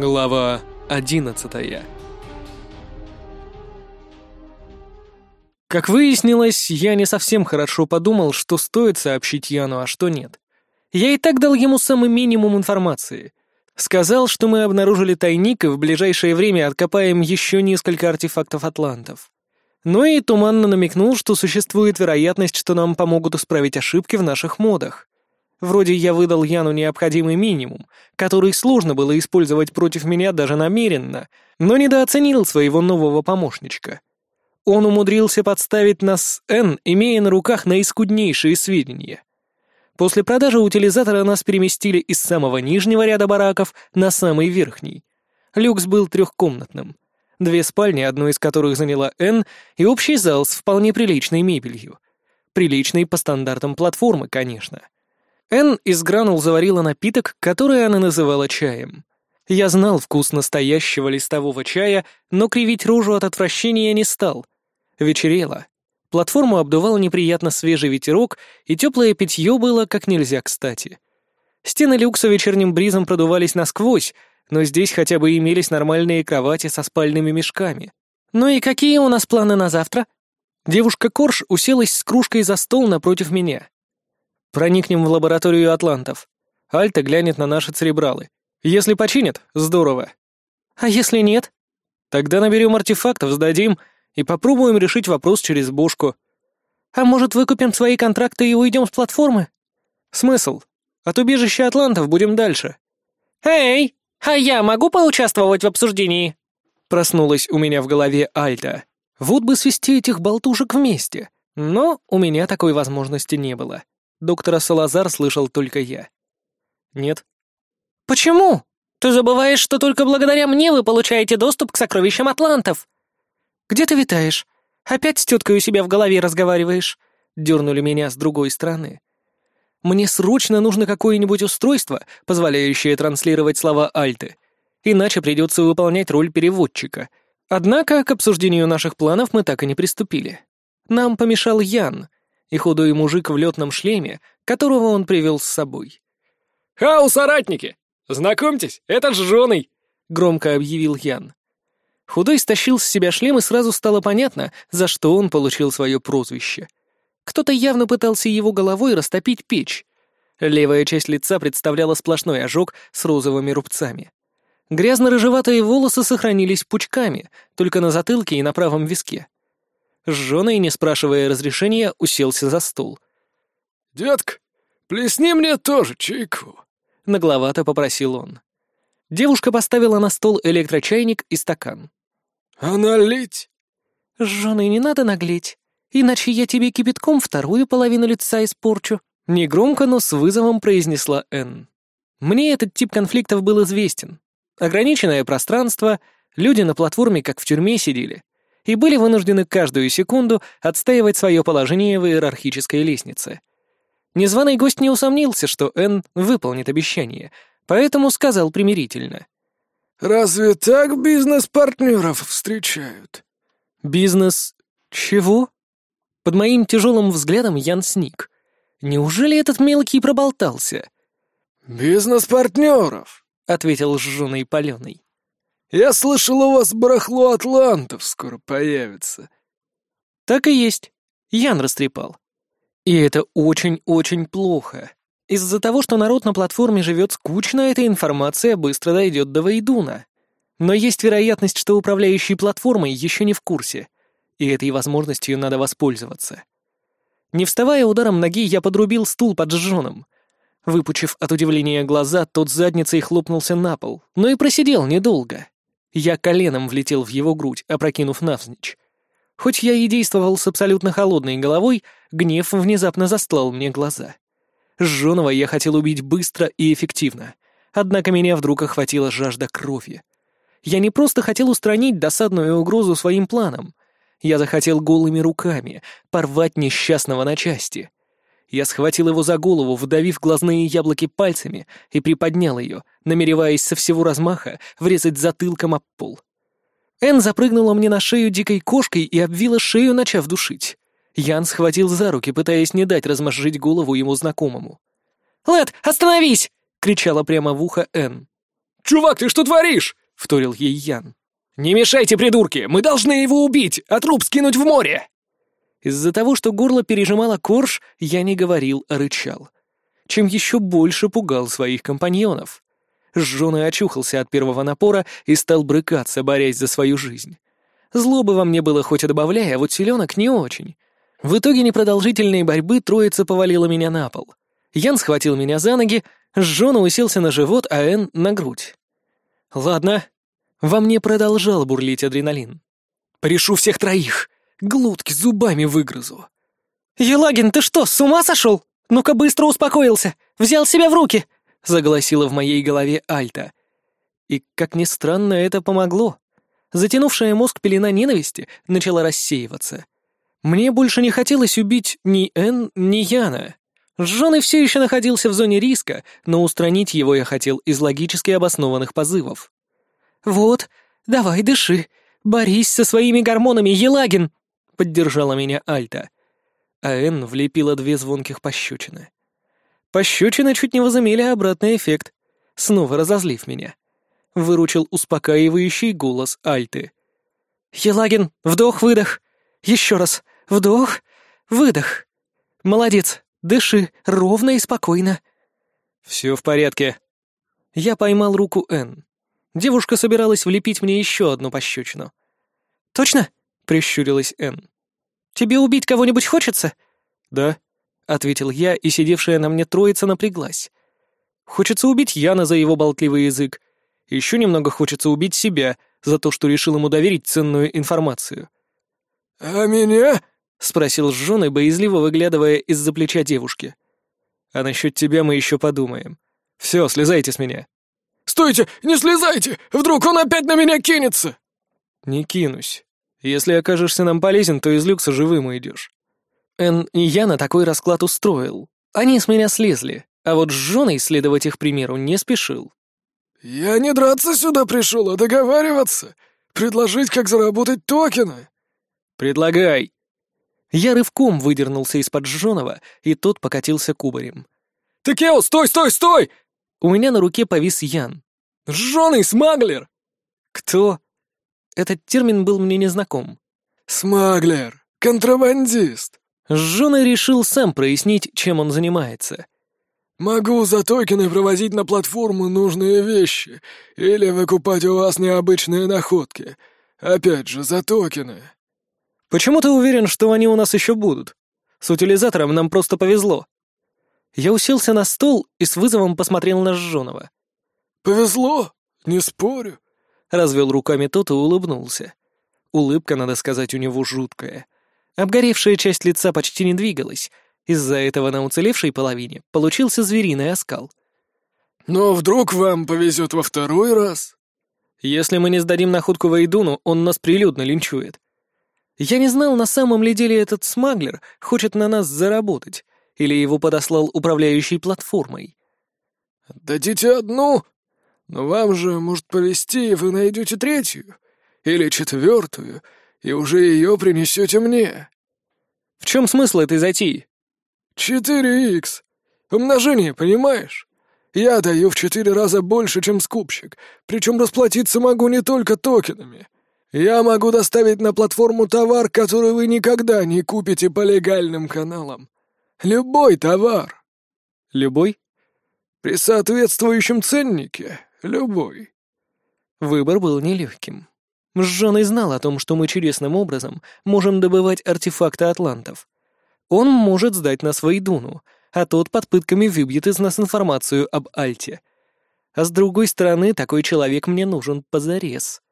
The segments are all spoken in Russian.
Глава одиннадцатая Как выяснилось, я не совсем хорошо подумал, что стоит сообщить Яну, а что нет. Я и так дал ему самый минимум информации. Сказал, что мы обнаружили тайник и в ближайшее время откопаем еще несколько артефактов атлантов. Но и туманно намекнул, что существует вероятность, что нам помогут исправить ошибки в наших модах. Вроде я выдал Яну необходимый минимум, который сложно было использовать против меня даже намеренно, но недооценил своего нового помощничка. Он умудрился подставить нас Н, имея на руках наискуднейшие сведения. После продажи утилизатора нас переместили из самого нижнего ряда бараков на самый верхний. Люкс был трехкомнатным. Две спальни, одну из которых заняла Н, и общий зал с вполне приличной мебелью. Приличной по стандартам платформы, конечно. Н из гранул заварила напиток, который она называла чаем. Я знал вкус настоящего листового чая, но кривить рожу от отвращения не стал. Вечерело. Платформу обдувал неприятно свежий ветерок, и теплое питье было как нельзя кстати. Стены люкса вечерним бризом продувались насквозь, но здесь хотя бы имелись нормальные кровати со спальными мешками. «Ну и какие у нас планы на завтра?» Девушка Корж уселась с кружкой за стол напротив меня. «Проникнем в лабораторию атлантов. Альта глянет на наши церебралы. Если починят, здорово. А если нет? Тогда наберем артефактов, сдадим и попробуем решить вопрос через бошку. А может, выкупим свои контракты и уйдем с платформы? Смысл? От убежища атлантов будем дальше. Эй, а я могу поучаствовать в обсуждении? Проснулась у меня в голове Альта. Вот бы свести этих болтушек вместе. Но у меня такой возможности не было. Доктора Салазар слышал только я. Нет, «Почему? Ты забываешь, что только благодаря мне вы получаете доступ к сокровищам атлантов!» «Где ты витаешь? Опять с теткой у себя в голове разговариваешь?» Дернули меня с другой стороны. «Мне срочно нужно какое-нибудь устройство, позволяющее транслировать слова Альты, иначе придется выполнять роль переводчика. Однако к обсуждению наших планов мы так и не приступили. Нам помешал Ян и худой мужик в летном шлеме, которого он привел с собой. «Хау, соратники! «Знакомьтесь, это Жжёный!» — громко объявил Ян. Худой стащил с себя шлем, и сразу стало понятно, за что он получил свое прозвище. Кто-то явно пытался его головой растопить печь. Левая часть лица представляла сплошной ожог с розовыми рубцами. Грязно-рыжеватые волосы сохранились пучками, только на затылке и на правом виске. Жжёный, не спрашивая разрешения, уселся за стол. «Детка, плесни мне тоже чайку», — нагловато попросил он. Девушка поставила на стол электрочайник и стакан. «А налить?» «Жжёный не надо наглеть, иначе я тебе кипятком вторую половину лица испорчу», — негромко, но с вызовом произнесла Энн. Мне этот тип конфликтов был известен. Ограниченное пространство, люди на платформе как в тюрьме сидели, и были вынуждены каждую секунду отстаивать свое положение в иерархической лестнице. Незваный гость не усомнился, что Энн выполнит обещание, поэтому сказал примирительно. «Разве так бизнес-партнеров встречают?» «Бизнес... чего?» Под моим тяжелым взглядом Ян сник. «Неужели этот мелкий проболтался?» «Бизнес-партнеров», — ответил жженый паленый. «Я слышал, у вас барахло атлантов скоро появится». «Так и есть. Ян растрепал. И это очень-очень плохо. Из-за того, что народ на платформе живет скучно, эта информация быстро дойдет до Вейдуна. Но есть вероятность, что управляющий платформой еще не в курсе, и этой возможностью надо воспользоваться. Не вставая ударом ноги, я подрубил стул под жженым. Выпучив от удивления глаза, тот задницей хлопнулся на пол, но и просидел недолго. Я коленом влетел в его грудь, опрокинув навзничь. Хоть я и действовал с абсолютно холодной головой, гнев внезапно застлал мне глаза. Жженого я хотел убить быстро и эффективно. Однако меня вдруг охватила жажда крови. Я не просто хотел устранить досадную угрозу своим планом. Я захотел голыми руками порвать несчастного на части. Я схватил его за голову, вдавив глазные яблоки пальцами, и приподнял ее, намереваясь со всего размаха врезать затылком об пол. Эн запрыгнула мне на шею дикой кошкой и обвила шею, начав душить. Ян схватил за руки, пытаясь не дать размозжить голову ему знакомому. «Лэд, остановись!» — кричала прямо в ухо Эн. «Чувак, ты что творишь?» — вторил ей Ян. «Не мешайте, придурки! Мы должны его убить, а труп скинуть в море!» Из-за того, что горло пережимало корж, я не говорил, а рычал. Чем еще больше пугал своих компаньонов. Жжёный очухался от первого напора и стал брыкаться, борясь за свою жизнь. Злобы во мне было хоть и добавляя, а вот селенок не очень. В итоге непродолжительной борьбы троица повалила меня на пол. Ян схватил меня за ноги, Жжёна уселся на живот, а Эн — на грудь. Ладно. Во мне продолжал бурлить адреналин. Порешу всех троих. Глотки зубами выгрызу. «Елагин, ты что, с ума сошел? Ну-ка быстро успокоился! Взял себя в руки!» — заголосила в моей голове Альта. И, как ни странно, это помогло. Затянувшая мозг пелена ненависти начала рассеиваться. Мне больше не хотелось убить ни Эн, ни Яна. Жженый все еще находился в зоне риска, но устранить его я хотел из логически обоснованных позывов. «Вот, давай дыши, борись со своими гормонами, Елагин!» — поддержала меня Альта. А Энн влепила две звонких пощечины. Пощечины чуть не возымели обратный эффект, снова разозлив меня. Выручил успокаивающий голос Альты. «Елагин, вдох-выдох! Еще раз! Вдох! Выдох! Молодец! Дыши ровно и спокойно!» «Все в порядке». Я поймал руку Энн. Девушка собиралась влепить мне еще одну пощечину. «Точно?» — прищурилась Энн. «Тебе убить кого-нибудь хочется?» «Да», — ответил я, и сидевшая на мне троица напряглась. «Хочется убить Яна за его болтливый язык. Еще немного хочется убить себя за то, что решил ему доверить ценную информацию». «А меня?» — спросил Жжёный, боязливо выглядывая из-за плеча девушки. «А насчет тебя мы еще подумаем. Все, слезайте с меня». «Стойте! Не слезайте! Вдруг он опять на меня кинется!» «Не кинусь. Если окажешься нам полезен, то из люкса живым уйдешь». Эн и я на такой расклад устроил. Они с меня слезли, а вот с женой следовать их примеру не спешил. «Я не драться сюда пришел, а договариваться. Предложить, как заработать токены». «Предлагай». Я рывком выдернулся из-под Жженого, и тот покатился кубарем. «Текео, стой, стой, стой!» У меня на руке повис Ян. «Жженый смаглер!» «Кто?» Этот термин был мне незнаком. «Смаглер! Контрабандист!» Жженый решил сам прояснить, чем он занимается. «Могу за токены провозить на платформу нужные вещи или выкупать у вас необычные находки. Опять же, за токены». «Почему ты уверен, что они у нас еще будут? С утилизатором нам просто повезло». Я уселся на стол и с вызовом посмотрел на Жженого. «Повезло? Не спорю», — развел руками тот и улыбнулся. Улыбка, надо сказать, у него жуткая. Обгоревшая часть лица почти не двигалась. Из-за этого на уцелевшей половине получился звериный оскал. «Но вдруг вам повезет во второй раз?» «Если мы не сдадим находку Вейдуну, он нас прилюдно линчует. Я не знал, на самом ли деле этот смаглер хочет на нас заработать, или его подослал управляющий платформой. «Дадите одну, но вам же может повезти, и вы найдете третью, или четвертую, и уже ее принесете мне». «В чем смысл этой затеи?» «Четыре икс. Умножение, понимаешь? Я даю в четыре раза больше, чем скупщик, причем расплатиться могу не только токенами». Я могу доставить на платформу товар, который вы никогда не купите по легальным каналам. Любой товар. Любой? При соответствующем ценнике. Любой. Выбор был нелегким. Жженый знал о том, что мы чудесным образом можем добывать артефакты атлантов. Он может сдать нас Вейдуну, а тот под пытками выбьет из нас информацию об Альте. А с другой стороны, такой человек мне нужен позарез.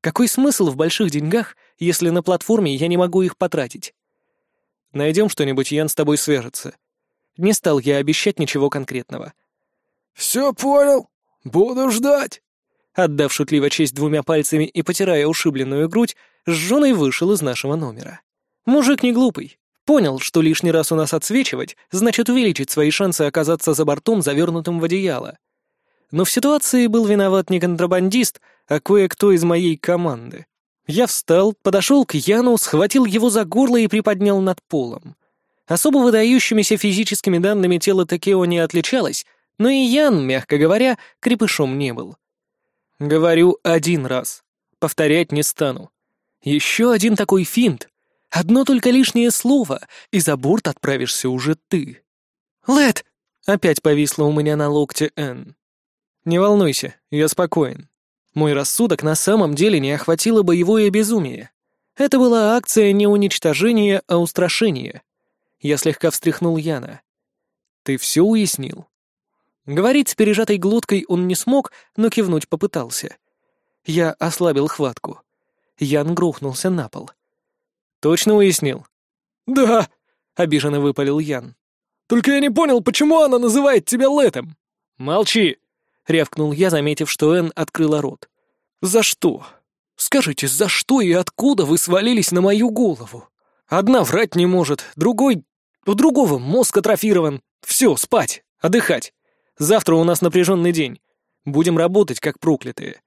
Какой смысл в больших деньгах, если на платформе я не могу их потратить? Найдем что-нибудь, Ян с тобой свяжется. Не стал я обещать ничего конкретного. «Все понял. Буду ждать». Отдав шутливо честь двумя пальцами и потирая ушибленную грудь, Жженый вышел из нашего номера. Мужик не глупый. Понял, что лишний раз у нас отсвечивать, значит увеличить свои шансы оказаться за бортом, завернутым в одеяло. Но в ситуации был виноват не контрабандист, а кое-кто из моей команды. Я встал, подошел к Яну, схватил его за горло и приподнял над полом. Особо выдающимися физическими данными тело Такео не отличалось, но и Ян, мягко говоря, крепышом не был. Говорю один раз. Повторять не стану. Еще один такой финт. Одно только лишнее слово, и за борт отправишься уже ты. Лед! Опять повисла у меня на локте Энн. Не волнуйся, я спокоен. Мой рассудок на самом деле не охватило боевое безумие. Это была акция не уничтожения, а устрашения. Я слегка встряхнул Яна. «Ты все уяснил?» Говорить с пережатой глоткой он не смог, но кивнуть попытался. Я ослабил хватку. Ян грохнулся на пол. «Точно уяснил?» «Да», — обиженно выпалил Ян. «Только я не понял, почему она называет тебя Летом?» «Молчи!» — рявкнул я, заметив, что Энн открыла рот. «За что? Скажите, за что и откуда вы свалились на мою голову? Одна врать не может, другой... У другого мозг атрофирован. Все, спать, отдыхать. Завтра у нас напряженный день. Будем работать, как проклятые».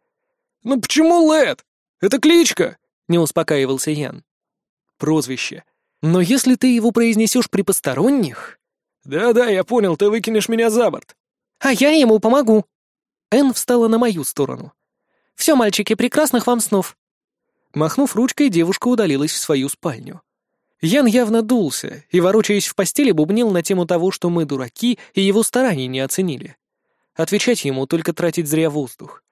«Ну почему Лет? Это кличка!» — не успокаивался Ян. «Прозвище. Но если ты его произнесешь при посторонних...» «Да-да, я понял, ты выкинешь меня за борт». «А я ему помогу». Энн встала на мою сторону. «Все, мальчики, прекрасных вам снов». Махнув ручкой, девушка удалилась в свою спальню. Ян явно дулся и, ворочаясь в постели, бубнил на тему того, что мы дураки и его стараний не оценили. Отвечать ему только тратить зря воздух.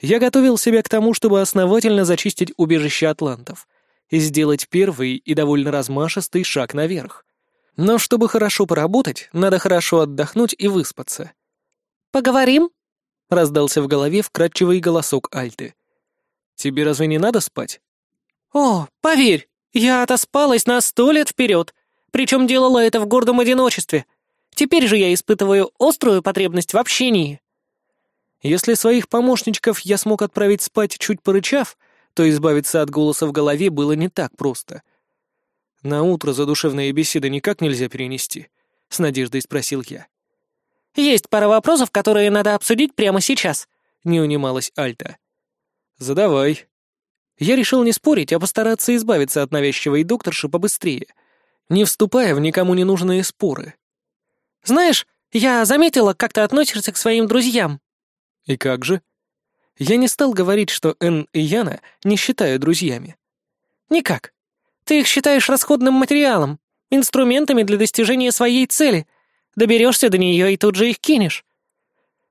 Я готовил себя к тому, чтобы основательно зачистить убежище атлантов и сделать первый и довольно размашистый шаг наверх. Но чтобы хорошо поработать, надо хорошо отдохнуть и выспаться. «Поговорим?» — раздался в голове вкрадчивый голосок Альты. «Тебе разве не надо спать?» «О, поверь, я отоспалась на сто лет вперед, причем делала это в гордом одиночестве. Теперь же я испытываю острую потребность в общении». Если своих помощничков я смог отправить спать, чуть порычав, то избавиться от голоса в голове было не так просто. «На утро задушевные беседы никак нельзя перенести?» — с надеждой спросил я. «Есть пара вопросов, которые надо обсудить прямо сейчас», — не унималась Альта. «Задавай». Я решил не спорить, а постараться избавиться от навязчивой докторши побыстрее, не вступая в никому не нужные споры. «Знаешь, я заметила, как ты относишься к своим друзьям», «И как же?» Я не стал говорить, что Энн и Яна не считаю друзьями. «Никак. Ты их считаешь расходным материалом, инструментами для достижения своей цели. Доберешься до нее и тут же их кинешь».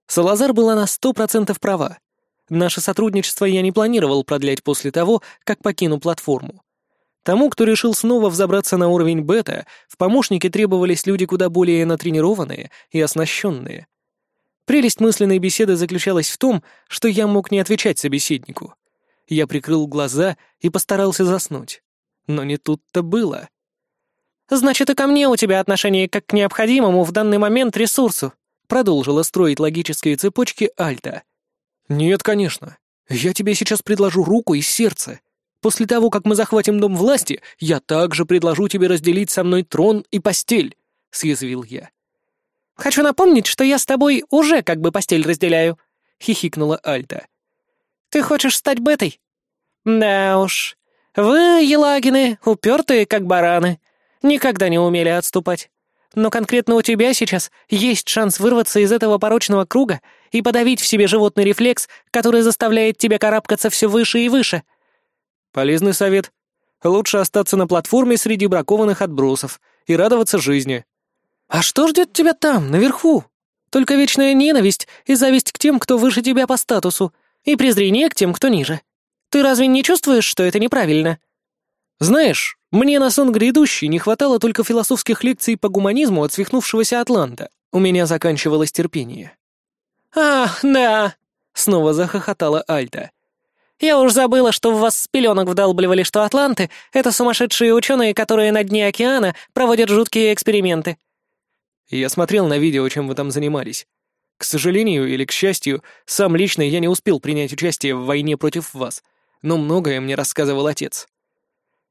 Салазар была на сто процентов права. Наше сотрудничество я не планировал продлять после того, как покину платформу. Тому, кто решил снова взобраться на уровень бета, в помощнике требовались люди куда более натренированные и оснащенные. Прелесть мысленной беседы заключалась в том, что я мог не отвечать собеседнику. Я прикрыл глаза и постарался заснуть. Но не тут-то было. «Значит, и ко мне у тебя отношение как к необходимому в данный момент ресурсу», продолжила строить логические цепочки Альта. «Нет, конечно. Я тебе сейчас предложу руку и сердце. После того, как мы захватим дом власти, я также предложу тебе разделить со мной трон и постель», — съязвил я. «Хочу напомнить, что я с тобой уже как бы постель разделяю», — хихикнула Альта. «Ты хочешь стать бетой?» «Да уж. Вы, Елагины, упертые, как бараны. Никогда не умели отступать. Но конкретно у тебя сейчас есть шанс вырваться из этого порочного круга и подавить в себе животный рефлекс, который заставляет тебя карабкаться все выше и выше». «Полезный совет. Лучше остаться на платформе среди бракованных отбросов и радоваться жизни», «А что ждет тебя там, наверху? Только вечная ненависть и зависть к тем, кто выше тебя по статусу, и презрение к тем, кто ниже. Ты разве не чувствуешь, что это неправильно?» «Знаешь, мне на сон грядущий не хватало только философских лекций по гуманизму от свихнувшегося Атланта. У меня заканчивалось терпение». «Ах, да!» — снова захохотала Альта. «Я уж забыла, что в вас с пеленок вдалбливали, что атланты — это сумасшедшие ученые, которые на дне океана проводят жуткие эксперименты. Я смотрел на видео, чем вы там занимались. К сожалению или к счастью, сам лично я не успел принять участие в войне против вас, но многое мне рассказывал отец.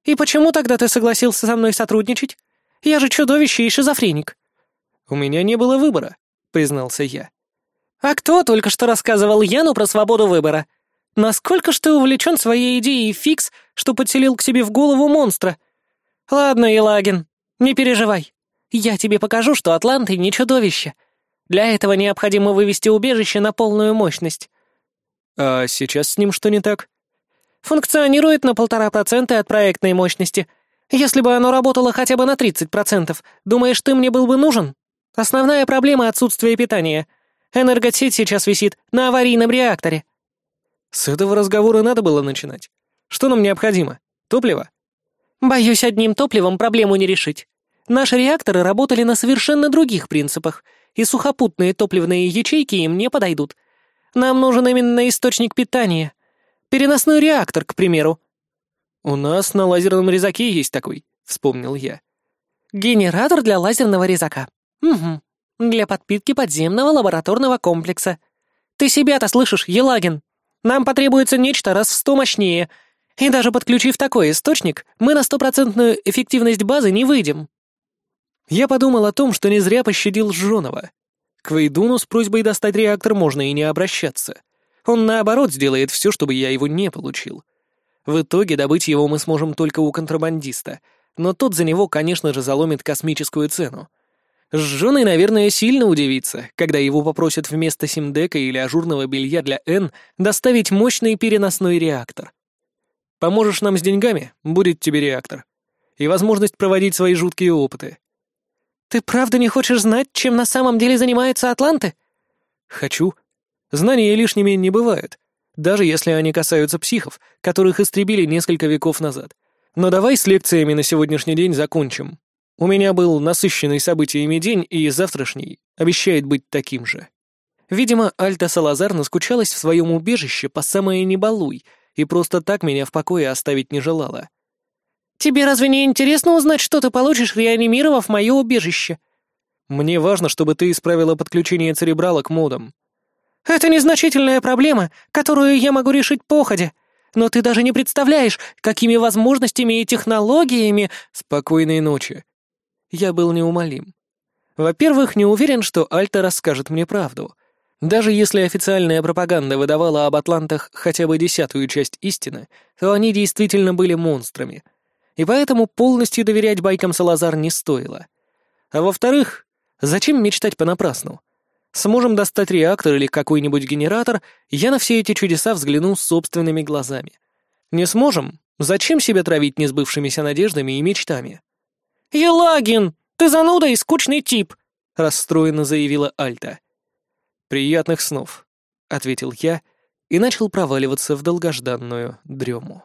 «И почему тогда ты согласился со мной сотрудничать? Я же чудовище и шизофреник». «У меня не было выбора», — признался я. «А кто только что рассказывал Яну про свободу выбора? Насколько ж ты увлечен своей идеей фикс, что подселил к себе в голову монстра? Ладно, Елагин, не переживай. Я тебе покажу, что атланты не чудовище. Для этого необходимо вывести убежище на полную мощность». А сейчас с ним что не так? Функционирует на полтора процента от проектной мощности. Если бы оно работало хотя бы на 30%, думаешь, ты мне был бы нужен? Основная проблема — отсутствие питания. Энергосеть сейчас висит на аварийном реакторе. С этого разговора надо было начинать. Что нам необходимо? Топливо? Боюсь, одним топливом проблему не решить. Наши реакторы работали на совершенно других принципах, и сухопутные топливные ячейки им не подойдут. Нам нужен именно источник питания. Переносной реактор, к примеру. У нас на лазерном резаке есть такой, вспомнил я. Генератор для лазерного резака. Угу. Для подпитки подземного лабораторного комплекса. Ты себя-то слышишь, Елагин? Нам потребуется нечто раз в сто мощнее. И даже подключив такой источник, мы на стопроцентную эффективность базы не выйдем. Я подумал о том, что не зря пощадил Жжонова. К Вейдуну с просьбой достать реактор можно и не обращаться. Он, наоборот, сделает все, чтобы я его не получил. В итоге добыть его мы сможем только у контрабандиста, но тот за него, конечно же, заломит космическую цену. Жженый, наверное, сильно удивится, когда его попросят вместо симдека или ажурного белья для Н доставить мощный переносной реактор. Поможешь нам с деньгами, будет тебе реактор. И возможность проводить свои жуткие опыты. «Ты правда не хочешь знать, чем на самом деле занимаются атланты?» «Хочу. Знания лишними не бывают, даже если они касаются психов, которых истребили несколько веков назад. Но давай с лекциями на сегодняшний день закончим. У меня был насыщенный событиями день, и завтрашний обещает быть таким же». Видимо, Альта Салазар наскучалась в своем убежище по самое небалуй и просто так меня в покое оставить не желала. «Тебе разве не интересно узнать, что ты получишь, реанимировав мое убежище?» «Мне важно, чтобы ты исправила подключение церебрала к модам». «Это незначительная проблема, которую я могу решить походя. Но ты даже не представляешь, какими возможностями и технологиями...» «Спокойной ночи». Я был неумолим. Во-первых, не уверен, что Альта расскажет мне правду. Даже если официальная пропаганда выдавала об атлантах хотя бы десятую часть истины, то они действительно были монстрами — и поэтому полностью доверять байкам Салазар не стоило. А во-вторых, зачем мечтать понапрасну? Сможем достать реактор или какой-нибудь генератор, я на все эти чудеса взгляну собственными глазами. Не сможем? Зачем себя травить несбывшимися надеждами и мечтами? «Елагин, ты зануда и скучный тип!» — расстроенно заявила Альта. «Приятных снов», — ответил я и начал проваливаться в долгожданную дрему.